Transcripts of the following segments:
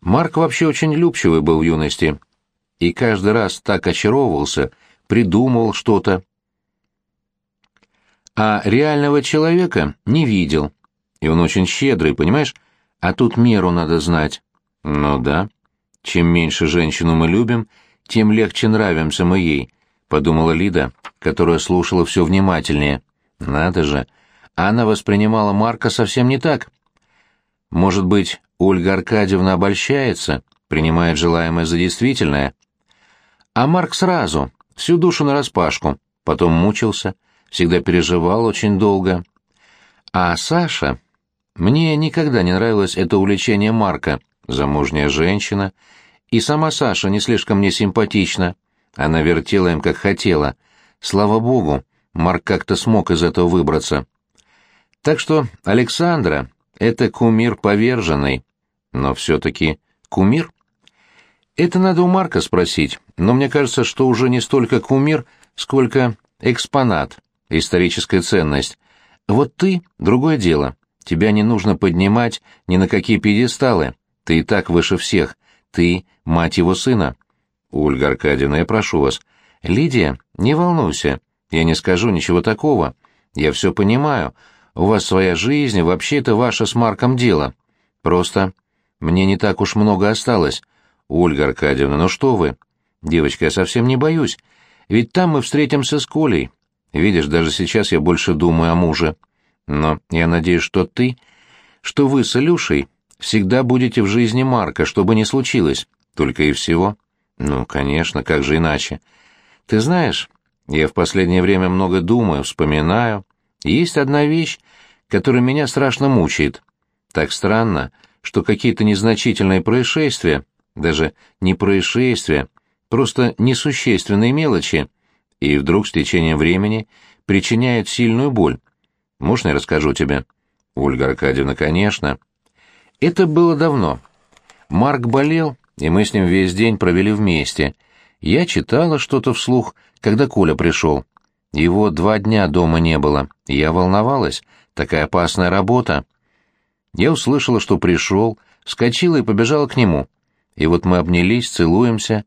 Марк вообще очень любчивый был в юности. И каждый раз так очаровывался, придумывал что-то. А реального человека не видел. И он очень щедрый, понимаешь? А тут меру надо знать. Ну да. Чем меньше женщину мы любим, тем легче нравимся мы ей, подумала Лида, которая слушала все внимательнее. Надо же. Она воспринимала Марка совсем не так. Может быть, Ольга Аркадьевна обольщается, принимает желаемое за действительное. А Марк сразу, всю душу нараспашку, потом мучился, всегда переживал очень долго. А Саша... Мне никогда не нравилось это увлечение Марка, замужняя женщина, и сама Саша не слишком мне симпатична. Она вертела им, как хотела. Слава богу, Марк как-то смог из этого выбраться. Так что Александра — это кумир поверженный. Но все-таки кумир? Это надо у Марка спросить, но мне кажется, что уже не столько кумир, сколько экспонат, историческая ценность. Вот ты — другое дело. Тебя не нужно поднимать ни на какие пьедесталы. Ты и так выше всех. Ты — мать его сына. Ольга Аркадьевна, я прошу вас. Лидия, не волнуйся. Я не скажу ничего такого. Я все понимаю. У вас своя жизнь, и вообще это ваше с Марком дело. Просто мне не так уж много осталось. Ольга Аркадьевна, ну что вы? Девочка, я совсем не боюсь. Ведь там мы встретимся с Колей. Видишь, даже сейчас я больше думаю о муже. Но я надеюсь, что ты, что вы с Илюшей всегда будете в жизни Марка, что бы ни случилось, только и всего. Ну, конечно, как же иначе. Ты знаешь, я в последнее время много думаю, вспоминаю. Есть одна вещь, которая меня страшно мучает. Так странно, что какие-то незначительные происшествия, даже не происшествия, просто несущественные мелочи, и вдруг с течением времени причиняют сильную боль. Можно я расскажу тебе? Ольга Аркадьевна, конечно. Это было давно. Марк болел, и мы с ним весь день провели вместе. Я читала что-то вслух, когда Коля пришел. Его два дня дома не было. Я волновалась. Такая опасная работа. Я услышала, что пришел, вскочила и побежала к нему. И вот мы обнялись, целуемся.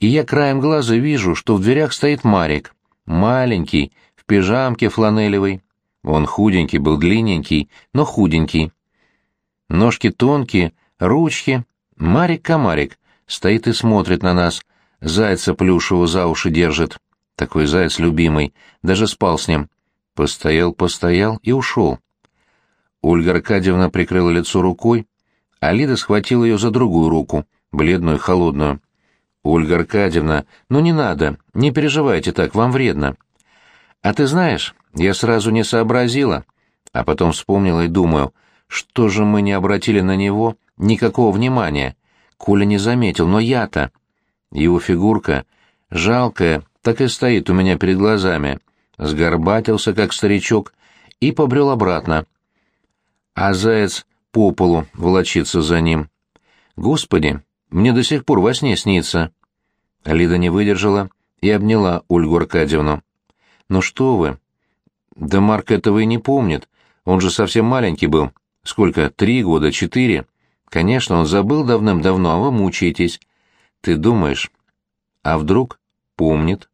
И я краем глаза вижу, что в дверях стоит Марик. Маленький, в пижамке фланелевой. Он худенький был, длинненький, но худенький. Ножки тонкие, ручки. Марик-комарик стоит и смотрит на нас. Зайца плюшевого за уши держит. Такой заяц любимый. Даже спал с ним. Постоял, постоял и ушел. Ольга Аркадьевна прикрыла лицо рукой, а Лида схватила ее за другую руку, бледную холодную. «Ольга Аркадьевна, ну не надо, не переживайте так, вам вредно». «А ты знаешь, я сразу не сообразила, а потом вспомнила и думаю, что же мы не обратили на него никакого внимания. Коля не заметил, но я-то. Его фигурка, жалкая, так и стоит у меня перед глазами. Сгорбатился, как старичок, и побрел обратно. А заяц по полу волочится за ним. Господи, мне до сих пор во сне снится. Лида не выдержала и обняла Ольгу Аркадьевну. «Ну что вы, да Марк этого и не помнит. Он же совсем маленький был. Сколько, три года, четыре? Конечно, он забыл давным-давно, а вы мучаетесь. Ты думаешь? А вдруг помнит?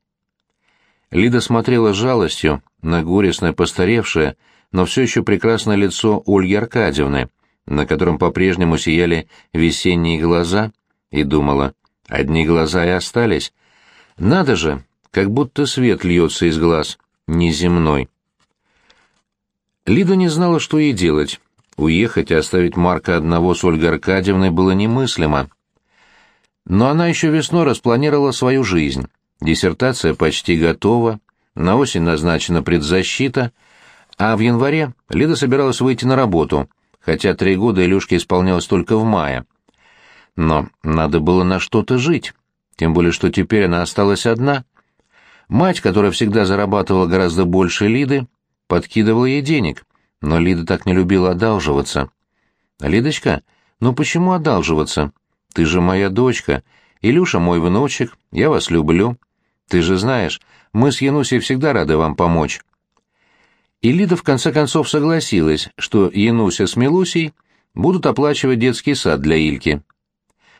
Лида смотрела с жалостью на горестное постаревшее, но все еще прекрасное лицо Ольги Аркадьевны, на котором по-прежнему сияли весенние глаза, и думала, одни глаза и остались. Надо же, как будто свет льется из глаз, неземной. Лида не знала, что ей делать. Уехать и оставить Марка одного с Ольгой Аркадьевной было немыслимо. Но она еще весной распланировала свою жизнь. Диссертация почти готова, на осень назначена предзащита, а в январе Лида собиралась выйти на работу, хотя три года Илюшке исполнялось только в мае. Но надо было на что-то жить, тем более что теперь она осталась одна. Мать, которая всегда зарабатывала гораздо больше Лиды, подкидывал ей денег, но Лида так не любила одалживаться. «Лидочка, ну почему одалживаться? Ты же моя дочка, Илюша мой внучек, я вас люблю. Ты же знаешь, мы с Янусей всегда рады вам помочь». И в конце концов согласилась, что Януся с Милусей будут оплачивать детский сад для Ильки.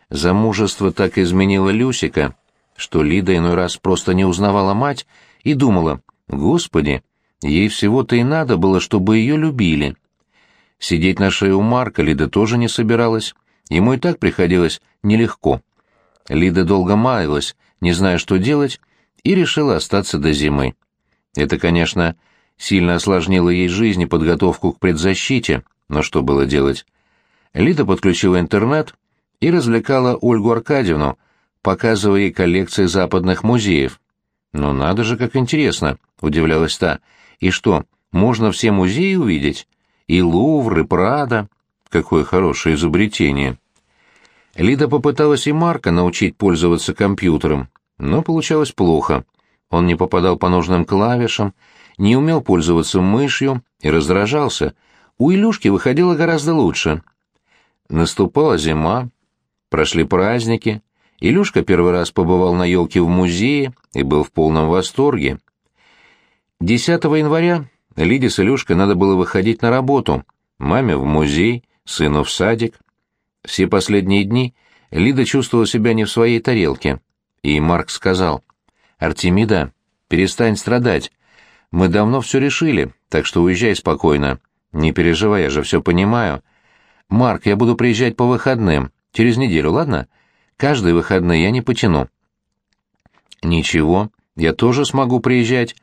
Замужество так изменило Люсика, что Лида иной раз просто не узнавала мать и думала, «Господи, ей всего-то и надо было, чтобы ее любили». Сидеть на шее у Марка Лида тоже не собиралась, ему и так приходилось нелегко. Лида долго маялась, не зная, что делать, и решила остаться до зимы. Это, конечно, сильно осложнило ей жизнь и подготовку к предзащите, но что было делать? Лида подключила интернет и развлекала Ольгу Аркадьевну, показывая ей коллекции западных музеев. «Ну надо же, как интересно!» — удивлялась та. «И что, можно все музеи увидеть? И Лувр, и Прада? Какое хорошее изобретение!» Лида попыталась и Марка научить пользоваться компьютером, но получалось плохо. Он не попадал по нужным клавишам, не умел пользоваться мышью и раздражался. У Илюшки выходило гораздо лучше. Наступала зима, прошли праздники. Илюшка первый раз побывал на елке в музее и был в полном восторге. 10 января Лиде с Илюшкой надо было выходить на работу. Маме в музей, сыну в садик. Все последние дни Лида чувствовала себя не в своей тарелке. И Марк сказал, «Артемида, перестань страдать. Мы давно все решили, так что уезжай спокойно. Не переживай, я же все понимаю. Марк, я буду приезжать по выходным, через неделю, ладно? Каждые выходные я не потяну». «Ничего, я тоже смогу приезжать.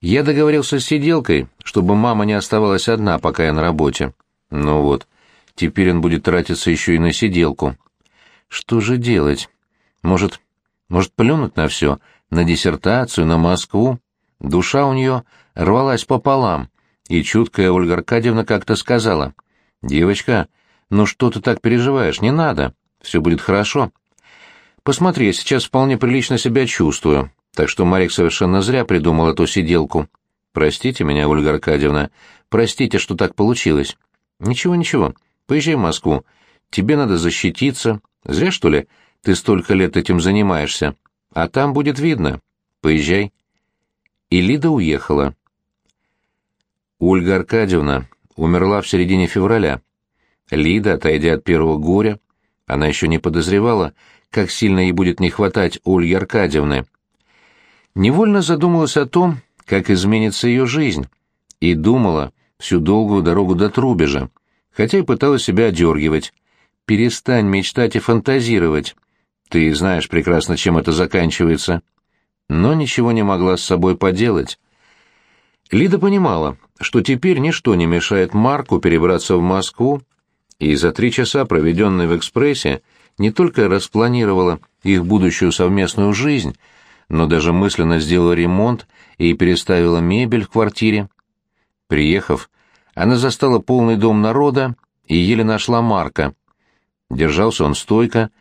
Я договорился с сиделкой, чтобы мама не оставалась одна, пока я на работе. Ну вот, теперь он будет тратиться еще и на сиделку. Что же делать? Может, может, плюнуть на все, на диссертацию, на Москву? Душа у нее рвалась пополам, и чуткая Ольга Аркадьевна как-то сказала, «Девочка, ну что ты так переживаешь, не надо, все будет хорошо». Посмотри, я сейчас вполне прилично себя чувствую, так что Марик совершенно зря придумал эту сиделку. Простите меня, Ольга Аркадьевна, простите, что так получилось. Ничего, ничего, поезжай в Москву. Тебе надо защититься. Зря, что ли, ты столько лет этим занимаешься. А там будет видно. Поезжай. И Лида уехала. Ольга Аркадьевна умерла в середине февраля. Лида, отойдя от первого горя, она еще не подозревала, как сильно ей будет не хватать Ольги Аркадьевны. Невольно задумалась о том, как изменится ее жизнь, и думала всю долгую дорогу до Трубежа, хотя и пыталась себя одергивать. «Перестань мечтать и фантазировать. Ты знаешь прекрасно, чем это заканчивается. Но ничего не могла с собой поделать. Лида понимала, что теперь ничто не мешает Марку перебраться в Москву, и за три часа, проведенные в экспрессе, не только распланировала их будущую совместную жизнь, но даже мысленно сделала ремонт и переставила мебель в квартире. Приехав, она застала полный дом народа и еле нашла Марка. Держался он стойко,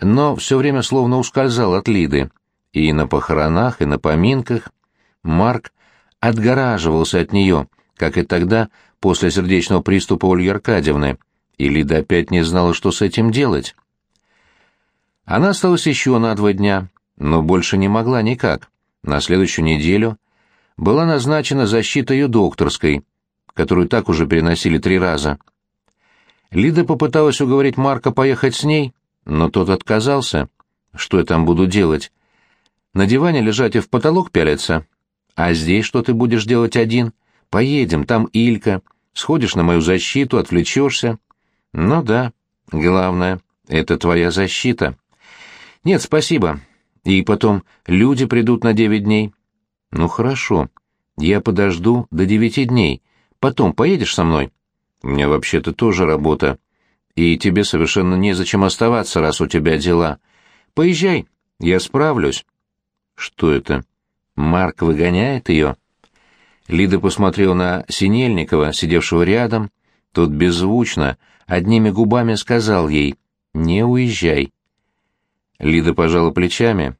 но все время словно ускользал от Лиды. И на похоронах, и на поминках Марк отгораживался от нее, как и тогда, после сердечного приступа Ольги Аркадьевны, и Лида опять не знала, что с этим делать. Она осталась еще на два дня, но больше не могла никак. На следующую неделю была назначена защита ее докторской, которую так уже переносили три раза. Лида попыталась уговорить Марка поехать с ней, но тот отказался. Что я там буду делать? На диване лежать и в потолок пялиться? А здесь что ты будешь делать один? Поедем, там Илька. Сходишь на мою защиту, отвлечешься. Ну да, главное, это твоя защита. Нет, спасибо. И потом, люди придут на девять дней. Ну хорошо, я подожду до девяти дней. Потом поедешь со мной? У меня вообще-то тоже работа и тебе совершенно незачем оставаться, раз у тебя дела. Поезжай, я справлюсь». «Что это? Марк выгоняет ее?» Лида посмотрел на Синельникова, сидевшего рядом. Тот беззвучно, одними губами сказал ей «Не уезжай». Лида пожала плечами.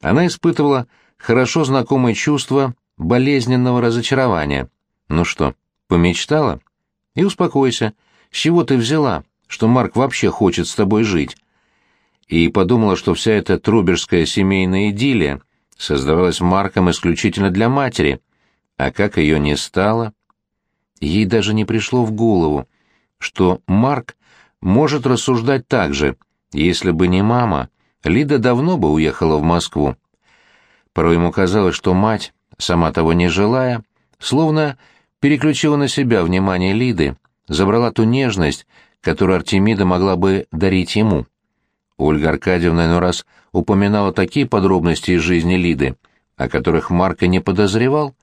Она испытывала хорошо знакомое чувство болезненного разочарования. «Ну что, помечтала? И успокойся. С чего ты взяла? Что Марк вообще хочет с тобой жить. И подумала, что вся эта труберская семейная идиллия создавалась Марком исключительно для матери, а как ее не стало... Ей даже не пришло в голову, что Марк может рассуждать так же, Если бы не мама, Лида давно бы уехала в Москву. Порой ему казалось, что мать, сама того не желая, словно переключила на себя внимание Лиды, забрала ту нежность, которую Артемида могла бы дарить ему. Ольга Аркадьевна иной раз упоминала такие подробности из жизни Лиды, о которых Марко не подозревал,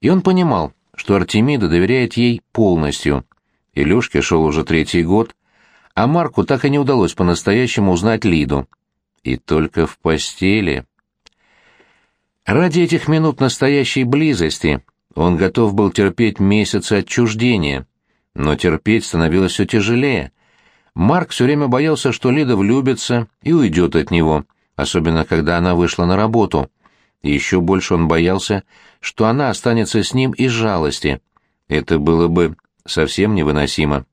и он понимал, что Артемида доверяет ей полностью. Илюшке шел уже третий год, а Марку так и не удалось по-настоящему узнать Лиду. И только в постели... Ради этих минут настоящей близости он готов был терпеть месяцы отчуждения, но терпеть становилось все тяжелее. Марк все время боялся, что Лида влюбится и уйдет от него, особенно когда она вышла на работу. И еще больше он боялся, что она останется с ним из жалости. Это было бы совсем невыносимо.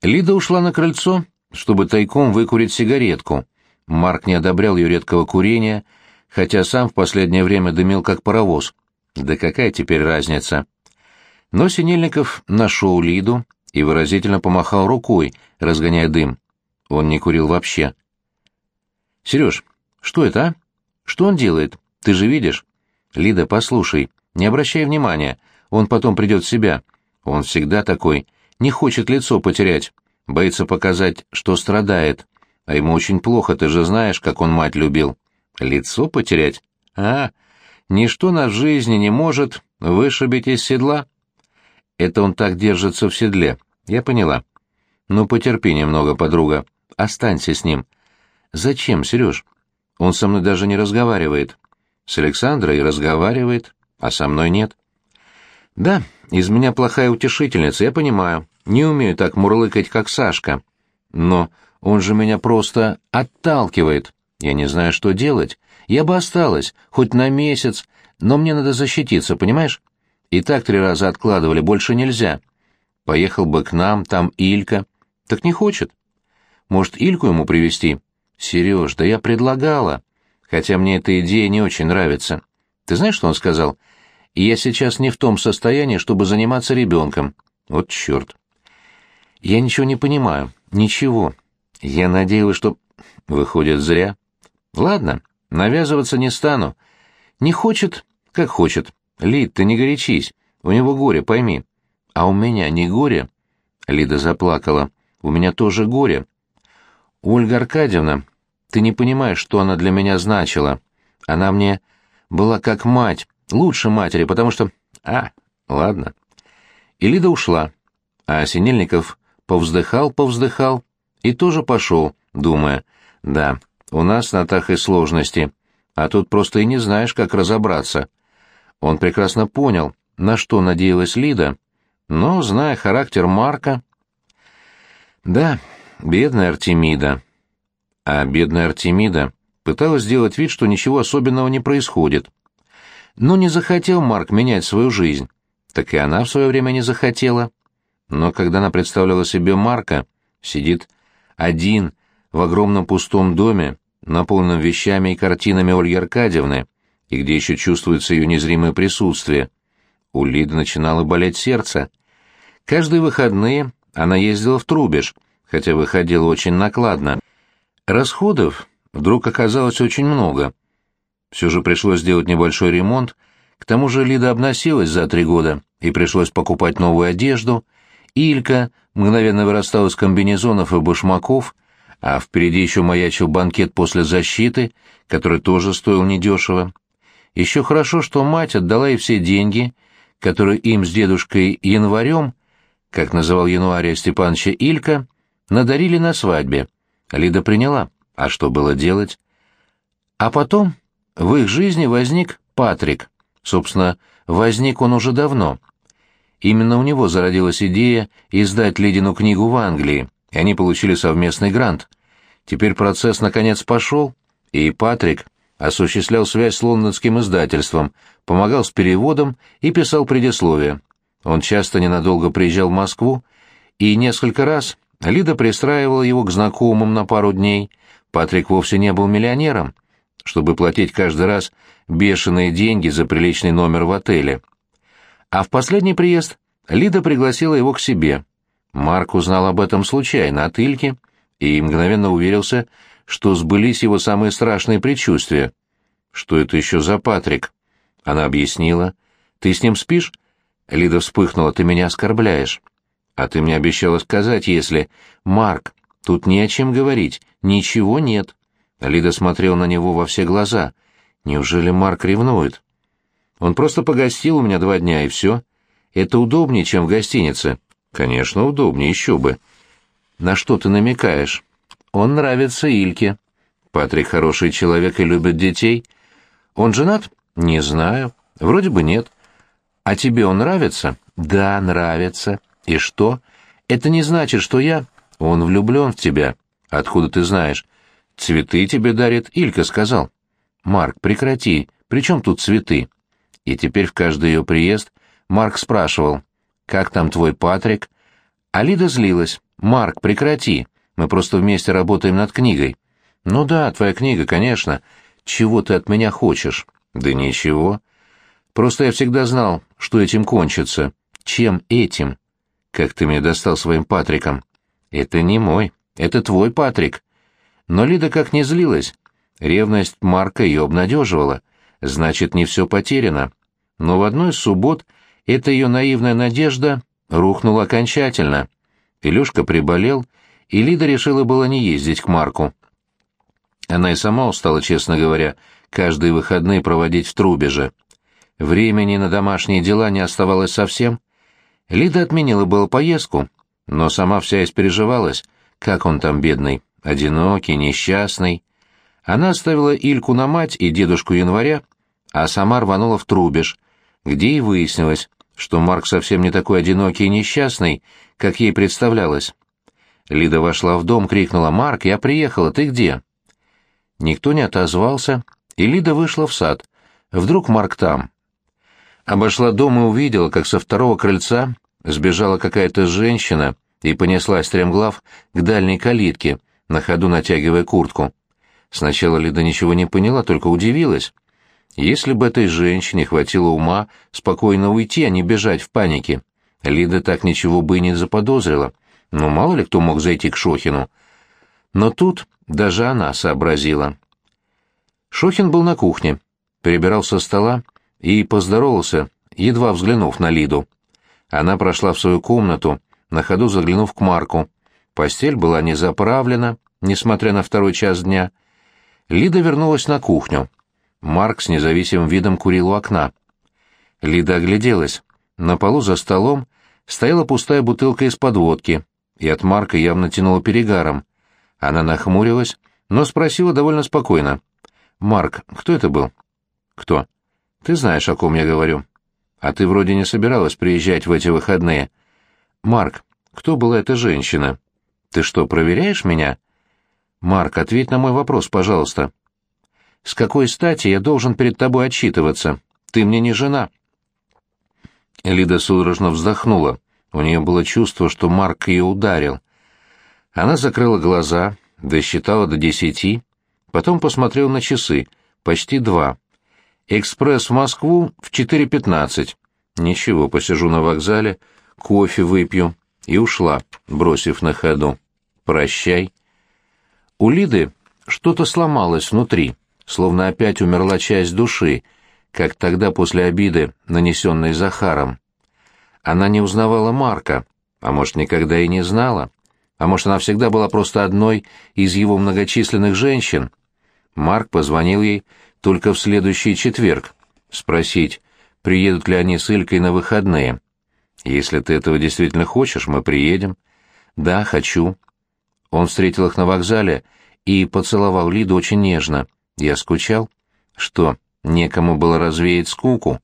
Лида ушла на крыльцо, чтобы тайком выкурить сигаретку. Марк не одобрял ее редкого курения, хотя сам в последнее время дымил как паровоз. Да какая теперь разница? Но Синельников нашел Лиду и выразительно помахал рукой, разгоняя дым. Он не курил вообще. «Сереж, что это, а? Что он делает? Ты же видишь?» «Лида, послушай, не обращай внимания, он потом придет в себя. Он всегда такой, не хочет лицо потерять, боится показать, что страдает. А ему очень плохо, ты же знаешь, как он мать любил. Лицо потерять? А, ничто на жизни не может вышибить из седла. Это он так держится в седле, я поняла. Ну, потерпи немного, подруга, останься с ним. Зачем, Сереж? Он со мной даже не разговаривает. С Александрой разговаривает, а со мной нет. Да, из меня плохая утешительница, я понимаю. Не умею так мурлыкать, как Сашка. Но он же меня просто отталкивает. Я не знаю, что делать. Я бы осталась, хоть на месяц, но мне надо защититься, понимаешь? И так три раза откладывали, больше нельзя. Поехал бы к нам, там Илька. Так не хочет. Может, Ильку ему привести? Сереж, да я предлагала. Хотя мне эта идея не очень нравится. Ты знаешь, что он сказал? Я сейчас не в том состоянии, чтобы заниматься ребенком. Вот черт. Я ничего не понимаю. Ничего. Я надеялась, что... Выходит, зря. Ладно, навязываться не стану. Не хочет, как хочет. Лид, ты не горячись. У него горе, пойми. А у меня не горе. Лида заплакала. У меня тоже горе. Ольга Аркадьевна, ты не понимаешь, что она для меня значила. Она мне была как мать, лучше матери, потому что... А, ладно. И Лида ушла. А Синельников повздыхал-повздыхал и тоже пошел, думая, да, у нас на Тахе сложности, а тут просто и не знаешь, как разобраться. Он прекрасно понял, на что надеялась Лида, но, зная характер Марка... Да, бедная Артемида. А бедная Артемида пыталась сделать вид, что ничего особенного не происходит. Но не захотел Марк менять свою жизнь, так и она в свое время не захотела. Но когда она представляла себе Марка, сидит один в огромном пустом доме, наполненном вещами и картинами Ольги Аркадьевны, и где еще чувствуется ее незримое присутствие, у Лиды начинало болеть сердце. Каждые выходные она ездила в Трубеж, хотя выходила очень накладно. Расходов вдруг оказалось очень много. Все же пришлось сделать небольшой ремонт, к тому же Лида обносилась за три года, и пришлось покупать новую одежду — Илька мгновенно вырастал из комбинезонов и башмаков, а впереди еще маячил банкет после защиты, который тоже стоил недешево. Еще хорошо, что мать отдала ей все деньги, которые им с дедушкой Январем, как называл Януария Степановича Илька, надарили на свадьбе. Лида приняла. А что было делать? А потом в их жизни возник Патрик. Собственно, возник он уже давно. Именно у него зародилась идея издать Лидину книгу в Англии, и они получили совместный грант. Теперь процесс наконец пошел, и Патрик осуществлял связь с лондонским издательством, помогал с переводом и писал предисловие. Он часто ненадолго приезжал в Москву, и несколько раз Лида пристраивала его к знакомым на пару дней. Патрик вовсе не был миллионером, чтобы платить каждый раз бешеные деньги за приличный номер в отеле. А в последний приезд Лида пригласила его к себе. Марк узнал об этом случайно от Ильки и мгновенно уверился, что сбылись его самые страшные предчувствия. «Что это еще за Патрик?» Она объяснила. «Ты с ним спишь?» Лида вспыхнула. «Ты меня оскорбляешь». «А ты мне обещала сказать, если...» «Марк, тут не о чем говорить. Ничего нет». Лида смотрела на него во все глаза. «Неужели Марк ревнует?» «Он просто погостил у меня два дня, и все. Это удобнее, чем в гостинице». «Конечно, удобнее, еще бы». «На что ты намекаешь?» «Он нравится Ильке». «Патрик хороший человек и любит детей». «Он женат?» «Не знаю. Вроде бы нет». «А тебе он нравится?» «Да, нравится. И что?» «Это не значит, что я...» «Он влюблен в тебя. Откуда ты знаешь?» «Цветы тебе дарит Илька», — сказал. «Марк, прекрати. При чем тут цветы?» И теперь в каждый ее приезд Марк спрашивал, «Как там твой Патрик?» А Лида злилась. «Марк, прекрати. Мы просто вместе работаем над книгой». «Ну да, твоя книга, конечно. Чего ты от меня хочешь?» «Да ничего. Просто я всегда знал, что этим кончится. Чем этим?» «Как ты меня достал своим Патриком?» «Это не мой. Это твой Патрик». Но Лида как не злилась. Ревность Марка ее обнадеживала. Значит, не все потеряно. Но в одну из суббот эта ее наивная надежда рухнула окончательно. Илюшка приболел, и Лида решила было не ездить к Марку. Она и сама устала, честно говоря, каждые выходные проводить в Трубеже. Времени на домашние дела не оставалось совсем. Лида отменила было поездку, но сама вся испереживалась, как он там бедный, одинокий, несчастный. Она оставила Ильку на мать и дедушку января, а сама рванула в Трубеж, где и выяснилось, что Марк совсем не такой одинокий и несчастный, как ей представлялось. Лида вошла в дом, крикнула «Марк, я приехала, ты где?» Никто не отозвался, и Лида вышла в сад. Вдруг Марк там. Обошла дом и увидела, как со второго крыльца сбежала какая-то женщина и понеслась стремглав к дальней калитке, на ходу натягивая куртку. Сначала Лида ничего не поняла, только удивилась. Если бы этой женщине хватило ума спокойно уйти, а не бежать в панике, Лида так ничего бы и не заподозрила. Ну, мало ли кто мог зайти к Шохину. Но тут даже она сообразила. Шохин был на кухне, перебирал со стола и поздоровался, едва взглянув на Лиду. Она прошла в свою комнату, на ходу заглянув к Марку. Постель была не заправлена, несмотря на второй час дня. Лида вернулась на кухню. Марк с независимым видом курил у окна. Лида огляделась. На полу за столом стояла пустая бутылка из-под водки, и от Марка явно тянуло перегаром. Она нахмурилась, но спросила довольно спокойно. «Марк, кто это был?» «Кто?» «Ты знаешь, о ком я говорю». «А ты вроде не собиралась приезжать в эти выходные». «Марк, кто была эта женщина?» «Ты что, проверяешь меня?» «Марк, ответь на мой вопрос, пожалуйста». «С какой стати я должен перед тобой отчитываться? Ты мне не жена». Лида судорожно вздохнула. У нее было чувство, что Марк ее ударил. Она закрыла глаза, досчитала до десяти, потом посмотрела на часы. Почти два. «Экспресс в Москву в 4.15. Ничего, посижу на вокзале, кофе выпью». И ушла, бросив на ходу. «Прощай». У Лиды что-то сломалось внутри, словно опять умерла часть души, как тогда после обиды, нанесенной Захаром. Она не узнавала Марка, а может, никогда и не знала. А может, она всегда была просто одной из его многочисленных женщин. Марк позвонил ей только в следующий четверг, спросить, приедут ли они с Илькой на выходные. «Если ты этого действительно хочешь, мы приедем». «Да, хочу». Он встретил их на вокзале и поцеловал Лиду очень нежно. Я скучал. «Что, некому было развеять скуку?»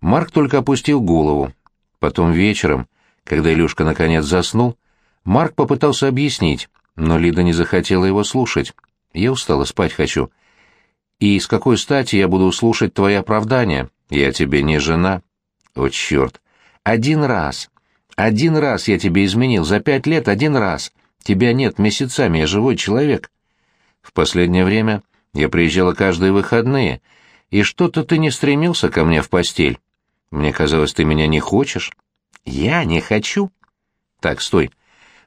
Марк только опустил голову. Потом вечером, когда Илюшка наконец заснул, Марк попытался объяснить, но Лида не захотела его слушать. «Я устала, спать хочу». «И с какой стати я буду слушать твои оправдания? Я тебе не жена». «О, черт! Один раз! Один раз я тебе изменил, за пять лет один раз! Тебя нет месяцами, я живой человек!» В последнее время я приезжала каждые выходные, и что-то ты не стремился ко мне в постель. Мне казалось, ты меня не хочешь. Я не хочу. Так, стой.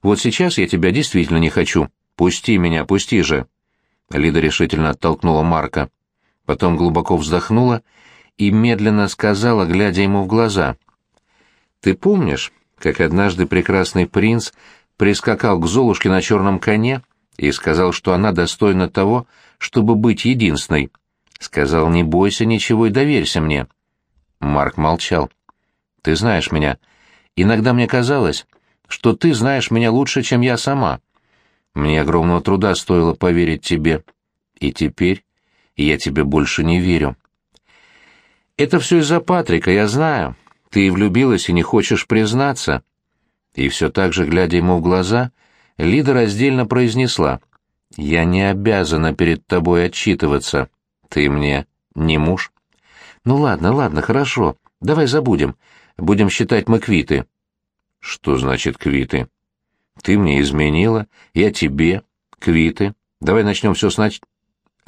Вот сейчас я тебя действительно не хочу. Пусти меня, пусти же!» Лида решительно оттолкнула Марка. Потом глубоко вздохнула и медленно сказала, глядя ему в глаза. «Ты помнишь, как однажды прекрасный принц прискакал к Золушке на черном коне и сказал, что она достойна того, чтобы быть единственной? Сказал, не бойся ничего и доверься мне». Марк молчал. «Ты знаешь меня. Иногда мне казалось, что ты знаешь меня лучше, чем я сама. Мне огромного труда стоило поверить тебе. И теперь я тебе больше не верю. Это все из-за Патрика, я знаю. Ты влюбилась и не хочешь признаться. И все так же, глядя ему в глаза, Лида раздельно произнесла. «Я не обязана перед тобой отчитываться. Ты мне не муж». «Ну ладно, ладно, хорошо. Давай забудем. Будем считать мы квиты». «Что значит квиты?» «Ты мне изменила, я тебе. Квиты. Давай начнем все сначала».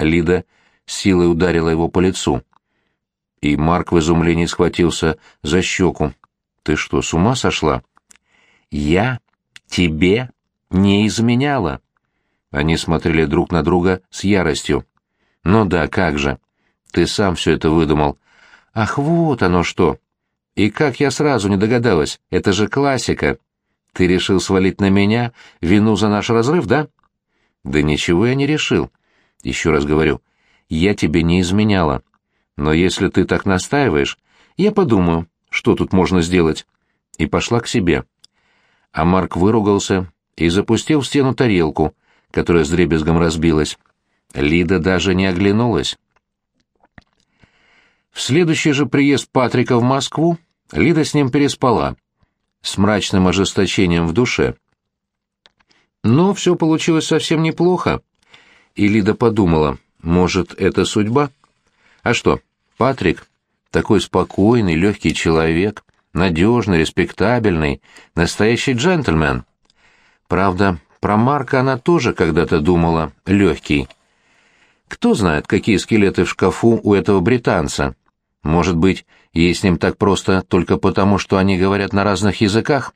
Лида силой ударила его по лицу. И Марк в изумлении схватился за щеку. «Ты что, с ума сошла?» «Я тебе не изменяла». Они смотрели друг на друга с яростью. «Ну да, как же. Ты сам все это выдумал. Ах, вот оно что. И как я сразу не догадалась, это же классика. Ты решил свалить на меня вину за наш разрыв, да? Да ничего я не решил. Еще раз говорю, я тебе не изменяла. Но если ты так настаиваешь, я подумаю, что тут можно сделать. И пошла к себе. А Марк выругался и запустил в стену тарелку, которая с дребезгом разбилась. Лида даже не оглянулась. В следующий же приезд Патрика в Москву Лида с ним переспала, с мрачным ожесточением в душе. Но все получилось совсем неплохо, и Лида подумала, может, это судьба? А что, Патрик, такой спокойный, легкий человек, надежный, респектабельный, настоящий джентльмен. Правда, про Марка она тоже когда-то думала легкий. Кто знает, какие скелеты в шкафу у этого британца? Может быть, ей с ним так просто только потому, что они говорят на разных языках?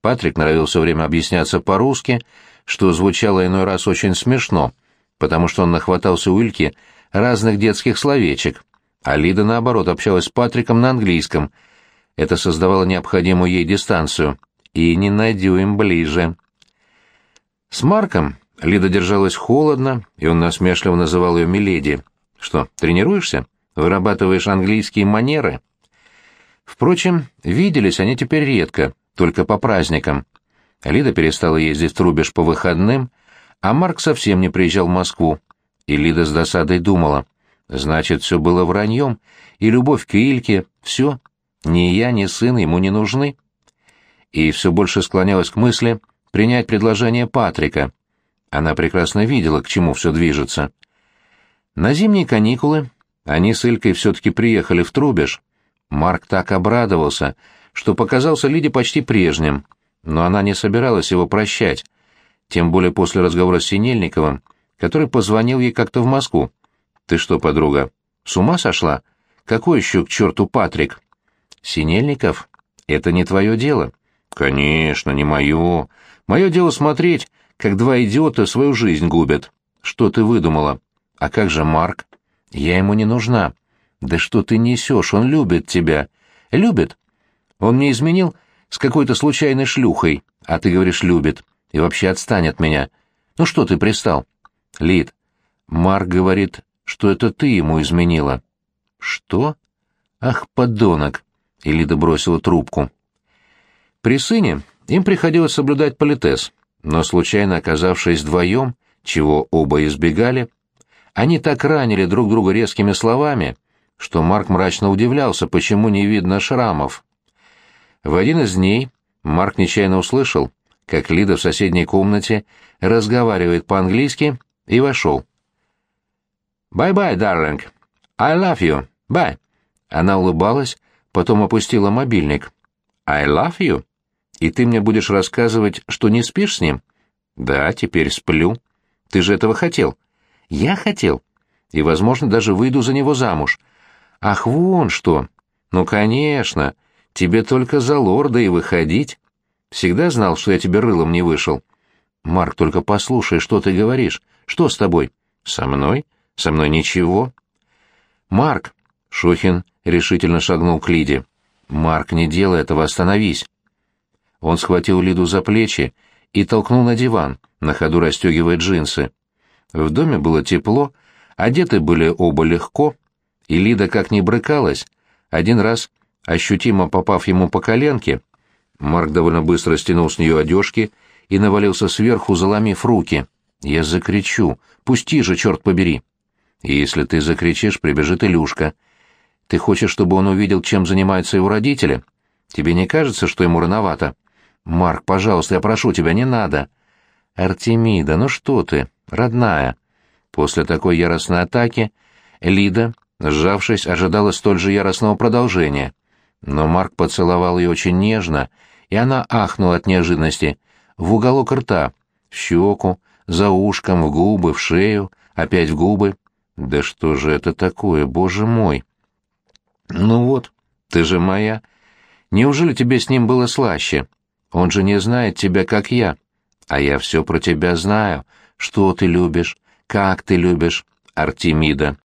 Патрик норовил все время объясняться по-русски, что звучало иной раз очень смешно, потому что он нахватался у Ильки разных детских словечек, а Лида, наоборот, общалась с Патриком на английском. Это создавало необходимую ей дистанцию. И не на дюйм ближе. С Марком Лида держалась холодно, и он насмешливо называл ее «Миледи». «Что, тренируешься?» Вырабатываешь английские манеры. Впрочем, виделись они теперь редко, только по праздникам. Лида перестала ездить в Трубеж по выходным, а Марк совсем не приезжал в Москву. И Лида с досадой думала, значит, все было враньем, и любовь к Ильке, все, ни я, ни сын ему не нужны. И все больше склонялась к мысли принять предложение Патрика. Она прекрасно видела, к чему все движется. На зимние каникулы они с Илькой все-таки приехали в Трубеж. Марк так обрадовался, что показался Лиде почти прежним, но она не собиралась его прощать, тем более после разговора с Синельниковым, который позвонил ей как-то в Москву. «Ты что, подруга, с ума сошла? Какой еще к черту Патрик?» «Синельников? Это не твое дело». «Конечно, не мое. Мое дело смотреть, как два идиота свою жизнь губят. Что ты выдумала? А как же Марк?» Я ему не нужна. Да что ты несешь, он любит тебя. Любит? Он мне изменил с какой-то случайной шлюхой, а ты говоришь любит. И вообще отстань от меня. Ну что ты пристал? Лид, Марк говорит, что это ты ему изменила. Что? Ах, подонок. И Лида бросила трубку. При сыне им приходилось соблюдать политез, но случайно оказавшись вдвоем, чего оба избегали, они так ранили друг друга резкими словами, что Марк мрачно удивлялся, почему не видно шрамов. В один из дней Марк нечаянно услышал, как Лида в соседней комнате разговаривает по-английски, и вошел. «Bye-bye, darling. I love you. Bye». Она улыбалась, потом опустила мобильник. «I love you? И ты мне будешь рассказывать, что не спишь с ним?» «Да, теперь сплю. Ты же этого хотел». Я хотел. И, возможно, даже выйду за него замуж. Ах, вон что! Ну, конечно, тебе только за лорда и выходить. Всегда знал, что я тебе рылом не вышел. Марк, только послушай, что ты говоришь. Что с тобой? Со мной? Со мной ничего. Марк, Шохин решительно шагнул к Лиде. Марк, не делай этого, остановись. Он схватил Лиду за плечи и толкнул на диван, на ходу расстегивая джинсы. В доме было тепло, одеты были оба легко, и Лида как ни брыкалась, один раз, ощутимо попав ему по коленке, Марк довольно быстро стянул с нее одежки и навалился сверху, заломив руки. «Я закричу! Пусти же, черт побери!» И «Если ты закричишь, прибежит Илюшка. Ты хочешь, чтобы он увидел, чем занимаются его родители? Тебе не кажется, что ему рановато?» «Марк, пожалуйста, я прошу тебя, не надо!» «Артемида, ну что ты, родная!» После такой яростной атаки Лида, сжавшись, ожидала столь же яростного продолжения. Но Марк поцеловал ее очень нежно, и она ахнула от неожиданности. В уголок рта, в щеку, за ушком, в губы, в шею, опять в губы. «Да что же это такое, боже мой!» «Ну вот, ты же моя. Неужели тебе с ним было слаще?» Он же не знает тебя, как я. А я все про тебя знаю. Что ты любишь, как ты любишь, Артемида.